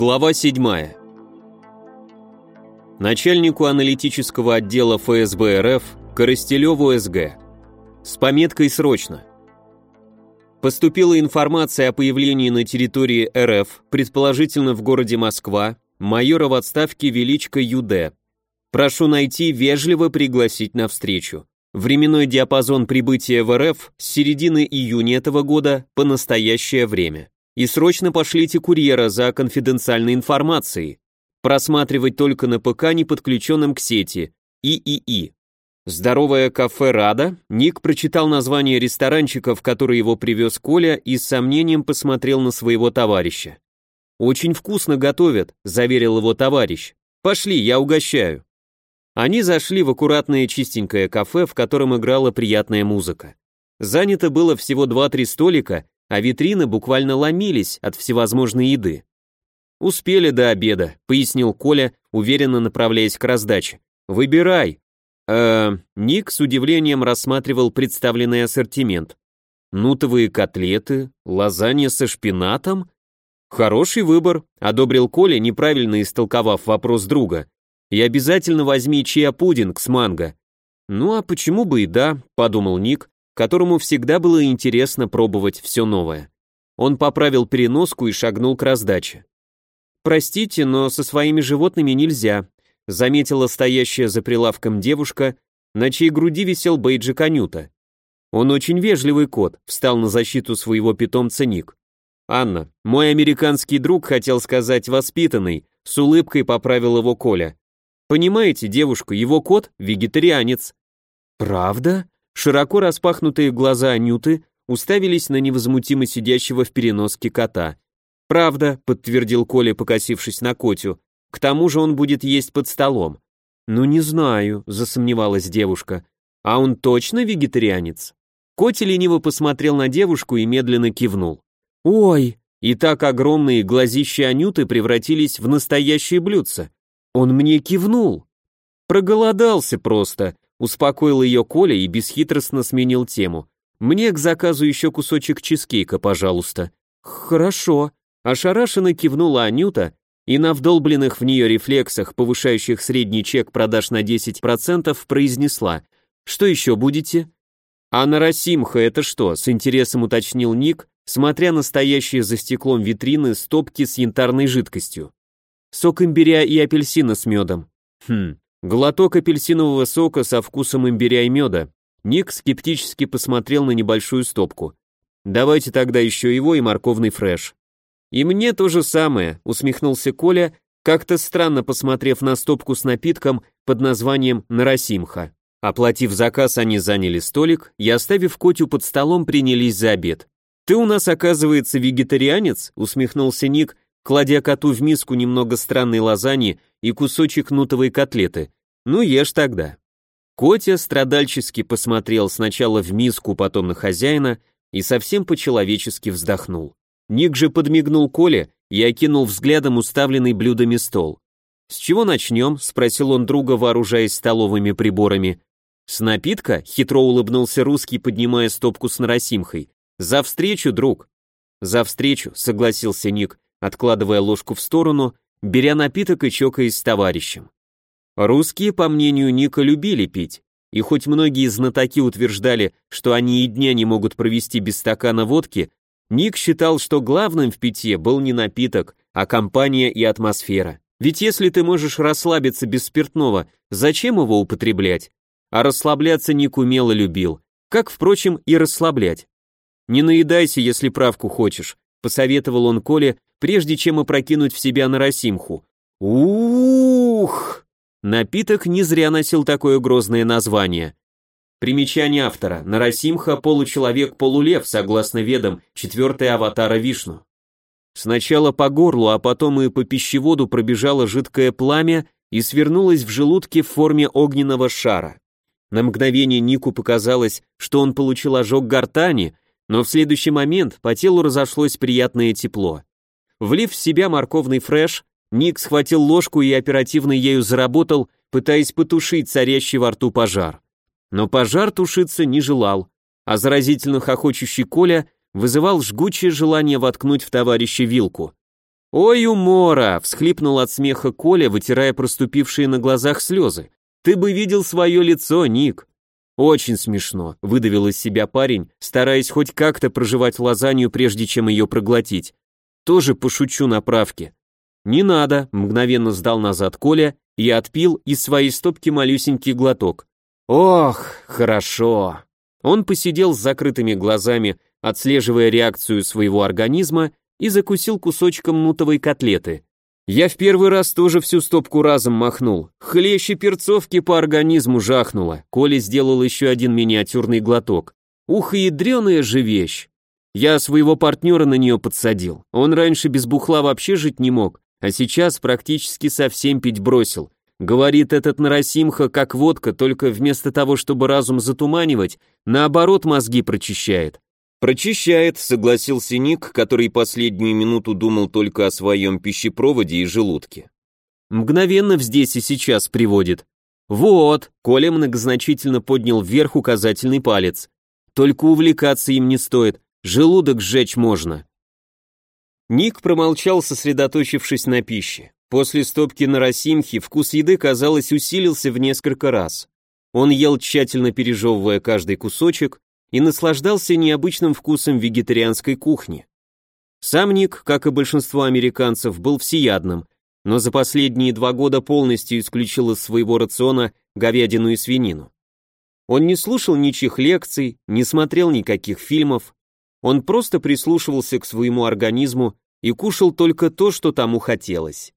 Глава 7. Начальнику аналитического отдела ФСБ РФ Коростелеву СГ. С пометкой «Срочно». Поступила информация о появлении на территории РФ, предположительно в городе Москва, майора в отставке Величко ЮД. Прошу найти, вежливо пригласить на встречу. Временной диапазон прибытия в РФ с середины июня этого года по настоящее время и срочно пошлите курьера за конфиденциальной информацией. Просматривать только на ПК, не подключенном к сети. ИИИ. Здоровое кафе «Рада». Ник прочитал название ресторанчика, в который его привез Коля, и с сомнением посмотрел на своего товарища. «Очень вкусно готовят», — заверил его товарищ. «Пошли, я угощаю». Они зашли в аккуратное чистенькое кафе, в котором играла приятная музыка. Занято было всего два-три столика, а витрины буквально ломились от всевозможной еды. «Успели до обеда», — пояснил Коля, уверенно направляясь к раздаче. «Выбирай». Э, Ник с удивлением рассматривал представленный ассортимент. Нутовые котлеты, лазанья со шпинатом. Хороший выбор, одобрил Коля, неправильно истолковав вопрос друга. И обязательно возьми чиа-пудинг с манго. Ну а почему бы и да, подумал Ник, которому всегда было интересно пробовать все новое. Он поправил переноску и шагнул к раздаче. «Простите, но со своими животными нельзя», заметила стоящая за прилавком девушка, на чьей груди висел бейджик Анюта. Он очень вежливый кот, встал на защиту своего питомца Ник. «Анна, мой американский друг хотел сказать воспитанный», с улыбкой поправил его Коля. «Понимаете, девушка, его кот – вегетарианец». «Правда?» Широко распахнутые глаза Анюты уставились на невозмутимо сидящего в переноске кота. «Правда», — подтвердил Коля, покосившись на котю, — «к тому же он будет есть под столом». «Ну не знаю», — засомневалась девушка. «А он точно вегетарианец?» Котя лениво посмотрел на девушку и медленно кивнул. «Ой!» И так огромные глазища Анюты превратились в настоящее блюдце. Он мне кивнул. Проголодался просто, Успокоил ее Коля и бесхитростно сменил тему. «Мне к заказу еще кусочек чизкейка, пожалуйста». «Хорошо». Ошарашенно кивнула Анюта, и на вдолбленных в нее рефлексах, повышающих средний чек продаж на 10%, произнесла «Что еще будете?» «А на Росимха это что?» — с интересом уточнил Ник, смотря на стоящие за стеклом витрины стопки с янтарной жидкостью. «Сок имбиря и апельсина с медом». «Хм, Глоток апельсинового сока со вкусом имбиря и меда. Ник скептически посмотрел на небольшую стопку. Давайте тогда еще его и морковный фреш. И мне то же самое, усмехнулся Коля, как-то странно посмотрев на стопку с напитком под названием «Нарасимха». Оплатив заказ, они заняли столик и, оставив Котю под столом, принялись за обед. «Ты у нас, оказывается, вегетарианец?» — усмехнулся Ник, кладя коту в миску немного странной лазаньи и кусочек нутовой котлеты. Ну, ешь тогда. Котя страдальчески посмотрел сначала в миску, потом на хозяина и совсем по-человечески вздохнул. Ник же подмигнул Коле и окинул взглядом уставленный блюдами стол. «С чего начнем?» — спросил он друга, вооружаясь столовыми приборами. «С напитка?» — хитро улыбнулся русский, поднимая стопку с наросимхой. «За встречу, друг!» «За встречу», — согласился Ник, откладывая ложку в сторону беря напиток и чокаясь с товарищем. Русские, по мнению Ника, любили пить, и хоть многие знатоки утверждали, что они и дня не могут провести без стакана водки, Ник считал, что главным в питье был не напиток, а компания и атмосфера. Ведь если ты можешь расслабиться без спиртного, зачем его употреблять? А расслабляться Ник умело любил, как, впрочем, и расслаблять. «Не наедайся, если правку хочешь», — посоветовал он Коле, прежде чем опрокинуть в себя наросимху. Ух! Напиток не зря носил такое грозное название. Примечание автора. Нарасимха – получеловек-полулев, согласно ведам, четвертый аватара Вишну. Сначала по горлу, а потом и по пищеводу пробежало жидкое пламя и свернулось в желудке в форме огненного шара. На мгновение Нику показалось, что он получил ожог гортани, но в следующий момент по телу разошлось приятное тепло. Влив в себя морковный фреш, Ник схватил ложку и оперативно ею заработал, пытаясь потушить царящий во рту пожар. Но пожар тушиться не желал, а заразительно хохочущий Коля вызывал жгучее желание воткнуть в товарища вилку. «Ой, умора!» — всхлипнул от смеха Коля, вытирая проступившие на глазах слезы. «Ты бы видел свое лицо, Ник!» «Очень смешно», — выдавил из себя парень, стараясь хоть как-то проживать лазанью, прежде чем ее проглотить. «Тоже пошучу на правке». «Не надо», — мгновенно сдал назад Коля и отпил из своей стопки малюсенький глоток. «Ох, хорошо». Он посидел с закрытыми глазами, отслеживая реакцию своего организма, и закусил кусочком нутовой котлеты. Я в первый раз тоже всю стопку разом махнул. Хлеще перцовки по организму жахнуло. Коля сделал еще один миниатюрный глоток. Ух, и ядреная же вещь. Я своего партнера на нее подсадил. Он раньше без бухла вообще жить не мог, а сейчас практически совсем пить бросил. Говорит этот Нарасимха, как водка, только вместо того, чтобы разум затуманивать, наоборот мозги прочищает. «Прочищает», — согласился Ник, который последнюю минуту думал только о своем пищепроводе и желудке. «Мгновенно здесь и сейчас приводит». «Вот», — Коля многозначительно поднял вверх указательный палец. «Только увлекаться им не стоит, желудок сжечь можно». Ник промолчал, сосредоточившись на пище. После стопки на росимхе вкус еды, казалось, усилился в несколько раз. Он ел, тщательно пережевывая каждый кусочек, и наслаждался необычным вкусом вегетарианской кухни. Сам Ник, как и большинство американцев, был всеядным, но за последние два года полностью исключил из своего рациона говядину и свинину. Он не слушал ничьих лекций, не смотрел никаких фильмов, он просто прислушивался к своему организму и кушал только то, что тому хотелось.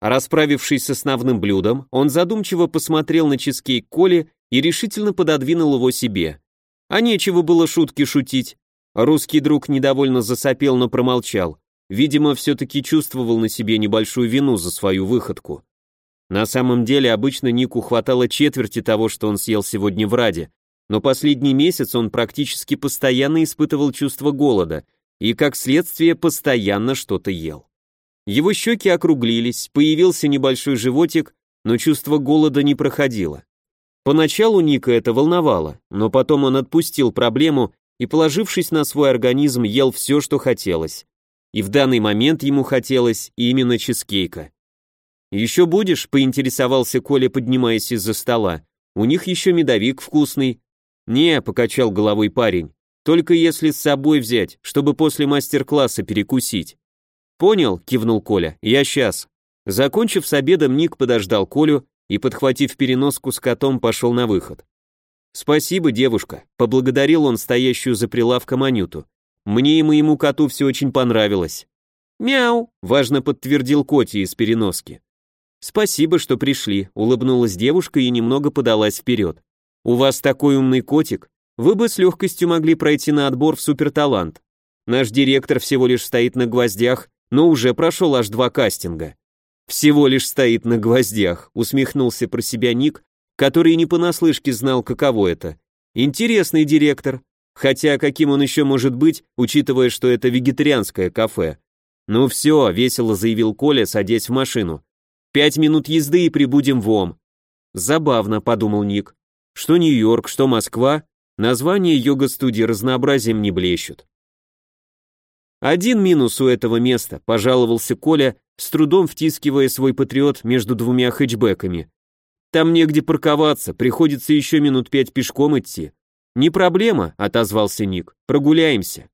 Расправившись с основным блюдом, он задумчиво посмотрел на чизкейк Коли и решительно пододвинул его себе. А нечего было шутки шутить. Русский друг недовольно засопел, но промолчал. Видимо, все-таки чувствовал на себе небольшую вину за свою выходку. На самом деле, обычно Нику хватало четверти того, что он съел сегодня в Раде, но последний месяц он практически постоянно испытывал чувство голода и, как следствие, постоянно что-то ел. Его щеки округлились, появился небольшой животик, но чувство голода не проходило. Поначалу Ника это волновало, но потом он отпустил проблему и, положившись на свой организм, ел все, что хотелось. И в данный момент ему хотелось именно чизкейка. «Еще будешь?» — поинтересовался Коля, поднимаясь из-за стола. «У них еще медовик вкусный». «Не», — покачал головой парень, «только если с собой взять, чтобы после мастер-класса перекусить». «Понял», — кивнул Коля, — «я сейчас». Закончив с обедом, Ник подождал Колю и, подхватив переноску с котом, пошел на выход. «Спасибо, девушка», — поблагодарил он стоящую за прилавком Анюту. «Мне и моему коту все очень понравилось». «Мяу», — важно подтвердил Коти из переноски. «Спасибо, что пришли», — улыбнулась девушка и немного подалась вперед. «У вас такой умный котик, вы бы с легкостью могли пройти на отбор в суперталант. Наш директор всего лишь стоит на гвоздях, но уже прошел аж два кастинга. Всего лишь стоит на гвоздях, усмехнулся про себя Ник, который не понаслышке знал, каково это. Интересный директор, хотя каким он еще может быть, учитывая, что это вегетарианское кафе. Ну все, весело заявил Коля, садясь в машину. Пять минут езды и прибудем в Ом. Забавно, подумал Ник. Что Нью-Йорк, что Москва, названия йога-студии разнообразием не блещут. Один минус у этого места, пожаловался Коля, с трудом втискивая свой патриот между двумя хэтчбеками. Там негде парковаться, приходится еще минут пять пешком идти. Не проблема, отозвался Ник. Прогуляемся.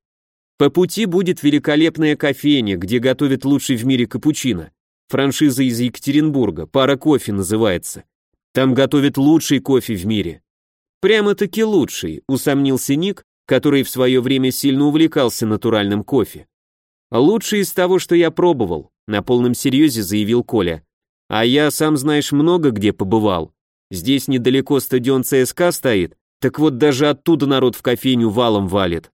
По пути будет великолепная кофейня, где готовят лучший в мире капучино. Франшиза из Екатеринбурга, пара кофе называется. Там готовят лучший кофе в мире. Прямо-таки лучший, усомнился Ник, который в свое время сильно увлекался натуральным кофе. Лучший из того, что я пробовал. На полном серьезе заявил Коля. А я, сам знаешь, много где побывал. Здесь недалеко стадион ЦСКА стоит, так вот даже оттуда народ в кофейню валом валит.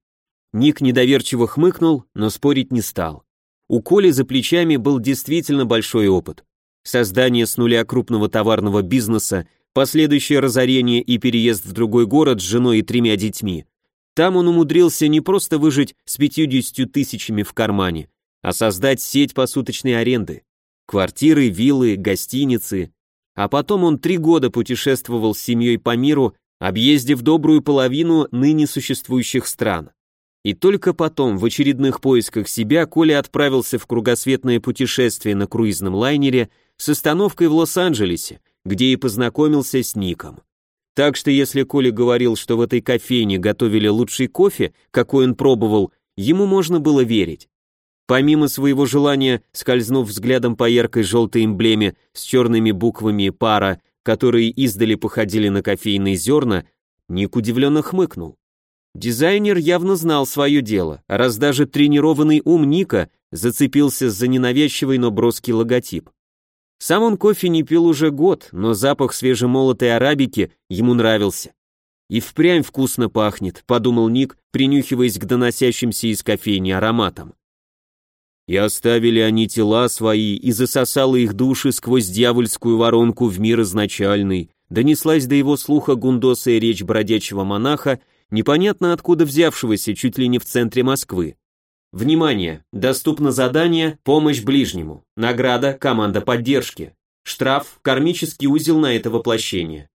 Ник недоверчиво хмыкнул, но спорить не стал. У Коли за плечами был действительно большой опыт. Создание с нуля крупного товарного бизнеса, последующее разорение и переезд в другой город с женой и тремя детьми. Там он умудрился не просто выжить с 50 тысячами в кармане, а создать сеть посуточной аренды. Квартиры, виллы, гостиницы. А потом он три года путешествовал с семьей по миру, объездив добрую половину ныне существующих стран. И только потом, в очередных поисках себя, Коля отправился в кругосветное путешествие на круизном лайнере с остановкой в Лос-Анджелесе, где и познакомился с Ником. Так что если Коля говорил, что в этой кофейне готовили лучший кофе, какой он пробовал, ему можно было верить. Помимо своего желания, скользнув взглядом по яркой желтой эмблеме с черными буквами «пара», которые издали походили на кофейные зерна, Ник удивленно хмыкнул. Дизайнер явно знал свое дело, раз даже тренированный ум Ника зацепился за ненавязчивый, но броский логотип. Сам он кофе не пил уже год, но запах свежемолотой арабики ему нравился. И впрямь вкусно пахнет, подумал Ник, принюхиваясь к доносящимся из кофейни ароматам. И оставили они тела свои, и засосало их души сквозь дьявольскую воронку в мир изначальный, донеслась до его слуха гундосая речь бродячего монаха, непонятно откуда взявшегося чуть ли не в центре Москвы. Внимание! Доступно задание «Помощь ближнему». Награда «Команда поддержки». Штраф «Кармический узел на это воплощение».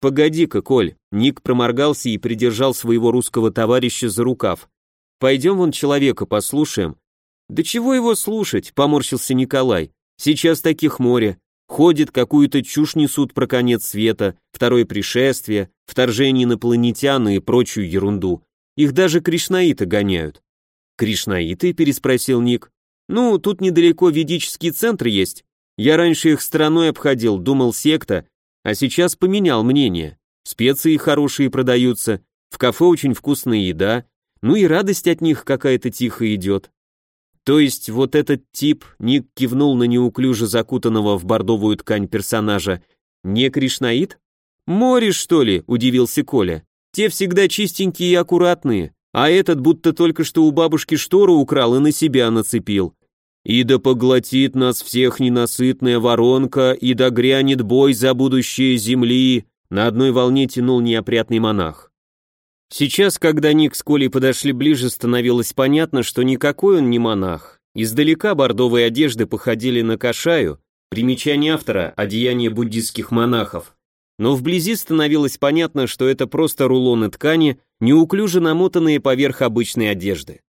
«Погоди-ка, Коль», Ник проморгался и придержал своего русского товарища за рукав. «Пойдем вон человека послушаем». «Да чего его слушать?» — поморщился Николай. «Сейчас таких море. Ходит, какую-то чушь несут про конец света, второе пришествие, вторжение инопланетян и прочую ерунду. Их даже кришнаиты гоняют. Кришнаиты? переспросил Ник. Ну, тут недалеко ведический центр есть. Я раньше их стороной обходил, думал секта, а сейчас поменял мнение. Специи хорошие продаются, в кафе очень вкусная еда, ну и радость от них какая-то тихо идет. То есть вот этот тип, Ник кивнул на неуклюже закутанного в бордовую ткань персонажа, не кришнаит? Море, что ли, удивился Коля. Те всегда чистенькие и аккуратные, а этот будто только что у бабушки штору украл и на себя нацепил. И да поглотит нас всех ненасытная воронка, и да грянет бой за будущее земли, на одной волне тянул неопрятный монах. Сейчас, когда Ник с Колей подошли ближе, становилось понятно, что никакой он не монах. Издалека бордовые одежды походили на кашаю, примечание автора – одеяние буддистских монахов. Но вблизи становилось понятно, что это просто рулоны ткани, неуклюже намотанные поверх обычной одежды.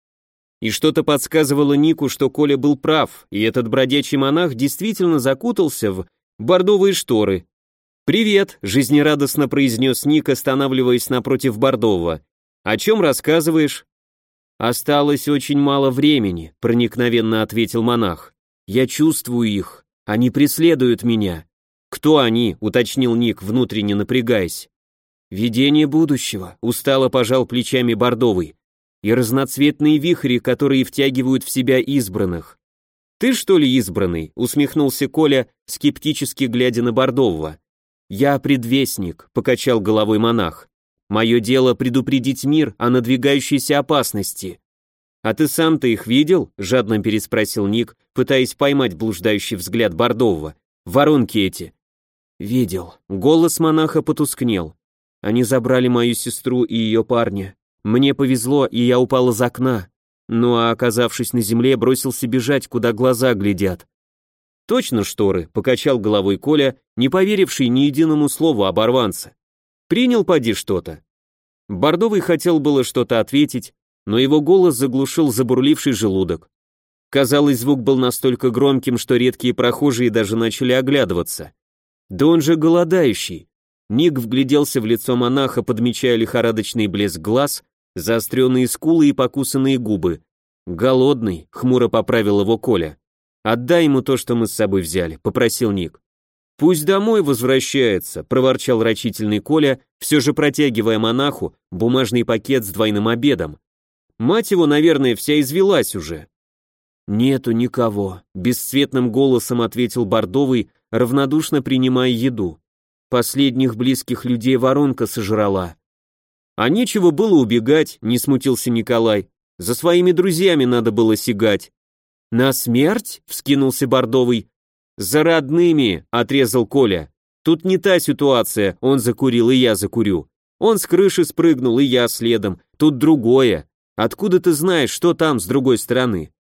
И что-то подсказывало Нику, что Коля был прав, и этот бродячий монах действительно закутался в бордовые шторы, «Привет», — жизнерадостно произнес Ник, останавливаясь напротив Бордова. «О чем рассказываешь?» «Осталось очень мало времени», — проникновенно ответил монах. «Я чувствую их. Они преследуют меня». «Кто они?» — уточнил Ник, внутренне напрягаясь. «Видение будущего», — устало пожал плечами Бордовый. «И разноцветные вихри, которые втягивают в себя избранных». «Ты что ли избранный?» — усмехнулся Коля, скептически глядя на Бордового. «Я предвестник», — покачал головой монах. «Мое дело предупредить мир о надвигающейся опасности». «А ты сам-то их видел?» — жадно переспросил Ник, пытаясь поймать блуждающий взгляд Бордового. «Воронки эти». «Видел». Голос монаха потускнел. «Они забрали мою сестру и ее парня. Мне повезло, и я упал из окна. Ну а оказавшись на земле, бросился бежать, куда глаза глядят. «Точно шторы», — покачал головой Коля, не поверивший ни единому слову оборванца. «Принял поди что-то». Бордовый хотел было что-то ответить, но его голос заглушил забурливший желудок. Казалось, звук был настолько громким, что редкие прохожие даже начали оглядываться. «Да он же голодающий!» Ник вгляделся в лицо монаха, подмечая лихорадочный блеск глаз, заостренные скулы и покусанные губы. «Голодный», — хмуро поправил его Коля. «Отдай ему то, что мы с собой взяли», — попросил Ник. «Пусть домой возвращается», — проворчал рачительный Коля, все же протягивая монаху бумажный пакет с двойным обедом. Мать его, наверное, вся извелась уже. «Нету никого», — бесцветным голосом ответил Бордовый, равнодушно принимая еду. «Последних близких людей воронка сожрала». «А нечего было убегать», — не смутился Николай. «За своими друзьями надо было сигать». «На смерть?» — вскинулся Бордовый. «За родными!» — отрезал Коля. «Тут не та ситуация, он закурил, и я закурю. Он с крыши спрыгнул, и я следом. Тут другое. Откуда ты знаешь, что там с другой стороны?»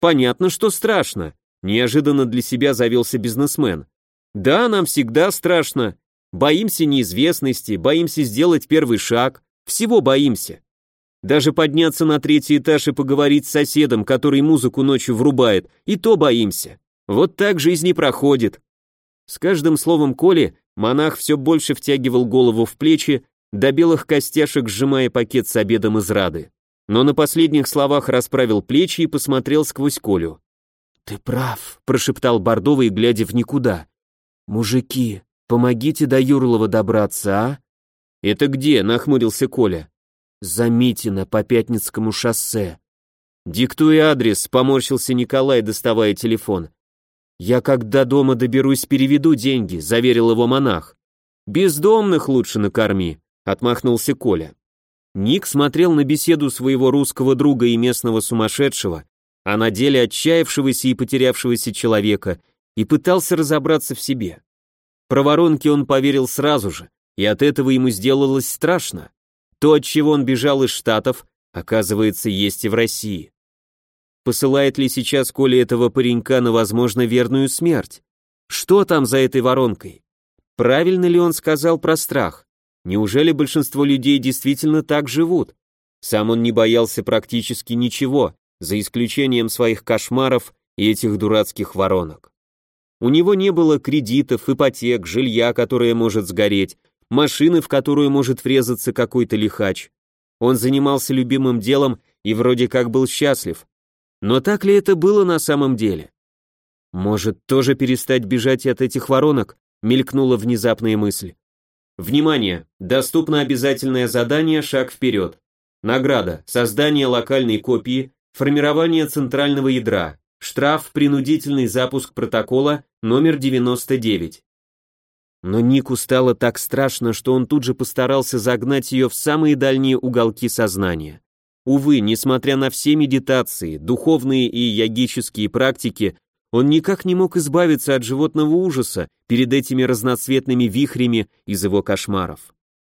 «Понятно, что страшно», — неожиданно для себя завелся бизнесмен. «Да, нам всегда страшно. Боимся неизвестности, боимся сделать первый шаг, всего боимся. Даже подняться на третий этаж и поговорить с соседом, который музыку ночью врубает, и то боимся. Вот так жизнь и проходит. С каждым словом Коли монах все больше втягивал голову в плечи, до белых костяшек сжимая пакет с обедом из рады. Но на последних словах расправил плечи и посмотрел сквозь Колю. «Ты прав», — прошептал Бордовый, глядя в никуда. «Мужики, помогите до Юрлова добраться, а?» «Это где?» — нахмурился Коля. «За Митино, по Пятницкому шоссе». «Диктуй адрес», — поморщился Николай, доставая телефон. «Я как до дома доберусь, переведу деньги», — заверил его монах. «Бездомных лучше накорми», — отмахнулся Коля. Ник смотрел на беседу своего русского друга и местного сумасшедшего, а на деле отчаявшегося и потерявшегося человека, и пытался разобраться в себе. Про воронки он поверил сразу же, и от этого ему сделалось страшно. То, от чего он бежал из Штатов, оказывается, есть и в России. Посылает ли сейчас Коля этого паренька на, возможно, верную смерть? Что там за этой воронкой? Правильно ли он сказал про страх? Неужели большинство людей действительно так живут? Сам он не боялся практически ничего, за исключением своих кошмаров и этих дурацких воронок. У него не было кредитов, ипотек, жилья, которое может сгореть, машины, в которую может врезаться какой-то лихач. Он занимался любимым делом и вроде как был счастлив, но так ли это было на самом деле? Может, тоже перестать бежать от этих воронок? Мелькнула внезапная мысль. Внимание! Доступно обязательное задание «Шаг вперед». Награда. Создание локальной копии, формирование центрального ядра. Штраф принудительный запуск протокола номер 99. Но Нику стало так страшно, что он тут же постарался загнать ее в самые дальние уголки сознания. Увы, несмотря на все медитации, духовные и йогические практики, он никак не мог избавиться от животного ужаса перед этими разноцветными вихрями из его кошмаров.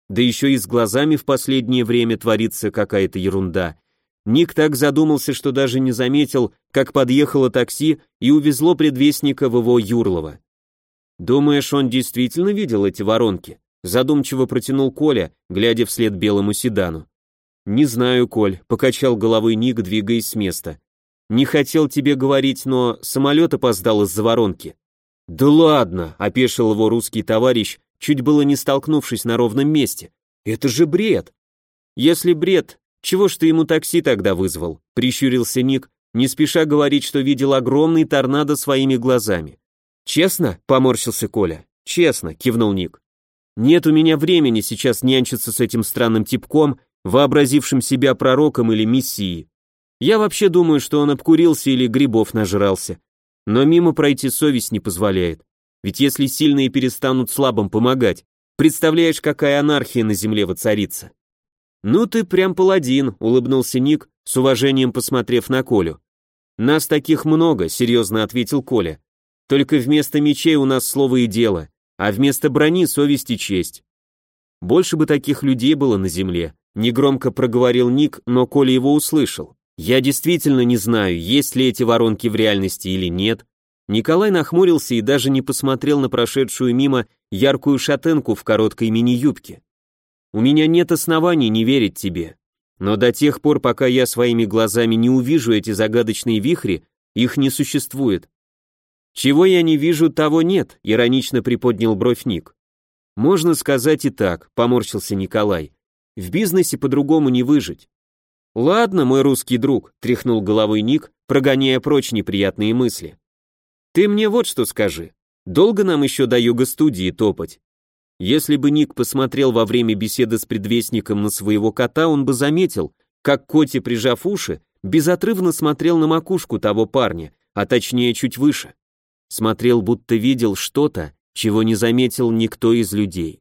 Да еще и с глазами в последнее время творится какая-то ерунда. Ник так задумался, что даже не заметил, как подъехало такси и увезло предвестника в его Юрлова. «Думаешь, он действительно видел эти воронки?» Задумчиво протянул Коля, глядя вслед белому седану. «Не знаю, Коль», — покачал головой Ник, двигаясь с места. «Не хотел тебе говорить, но самолет опоздал из-за воронки». «Да ладно», — опешил его русский товарищ, чуть было не столкнувшись на ровном месте. «Это же бред!» «Если бред, чего ж ты ему такси тогда вызвал?» — прищурился Ник, не спеша говорить, что видел огромный торнадо своими глазами. «Честно?» — поморщился Коля. «Честно», — кивнул Ник. «Нет у меня времени сейчас нянчиться с этим странным типком вообразившим себя пророком или мессией. Я вообще думаю, что он обкурился или грибов нажрался. Но мимо пройти совесть не позволяет. Ведь если сильные перестанут слабым помогать, представляешь, какая анархия на земле воцарится. Ну ты прям паладин, улыбнулся Ник, с уважением посмотрев на Колю. Нас таких много, серьезно ответил Коля. Только вместо мечей у нас слово и дело, а вместо брони совесть и честь. Больше бы таких людей было на земле, Негромко проговорил Ник, но Коля его услышал. Я действительно не знаю, есть ли эти воронки в реальности или нет. Николай нахмурился и даже не посмотрел на прошедшую мимо яркую шатенку в короткой мини-юбке. У меня нет оснований не верить тебе. Но до тех пор, пока я своими глазами не увижу эти загадочные вихри, их не существует. Чего я не вижу, того нет, иронично приподнял бровь Ник. Можно сказать и так, поморщился Николай. В бизнесе по-другому не выжить. Ладно, мой русский друг, тряхнул головой Ник, прогоняя прочь неприятные мысли. Ты мне вот что скажи. Долго нам еще до йога-студии топать? Если бы Ник посмотрел во время беседы с предвестником на своего кота, он бы заметил, как Коти, прижав уши, безотрывно смотрел на макушку того парня, а точнее чуть выше. Смотрел, будто видел что-то, чего не заметил никто из людей.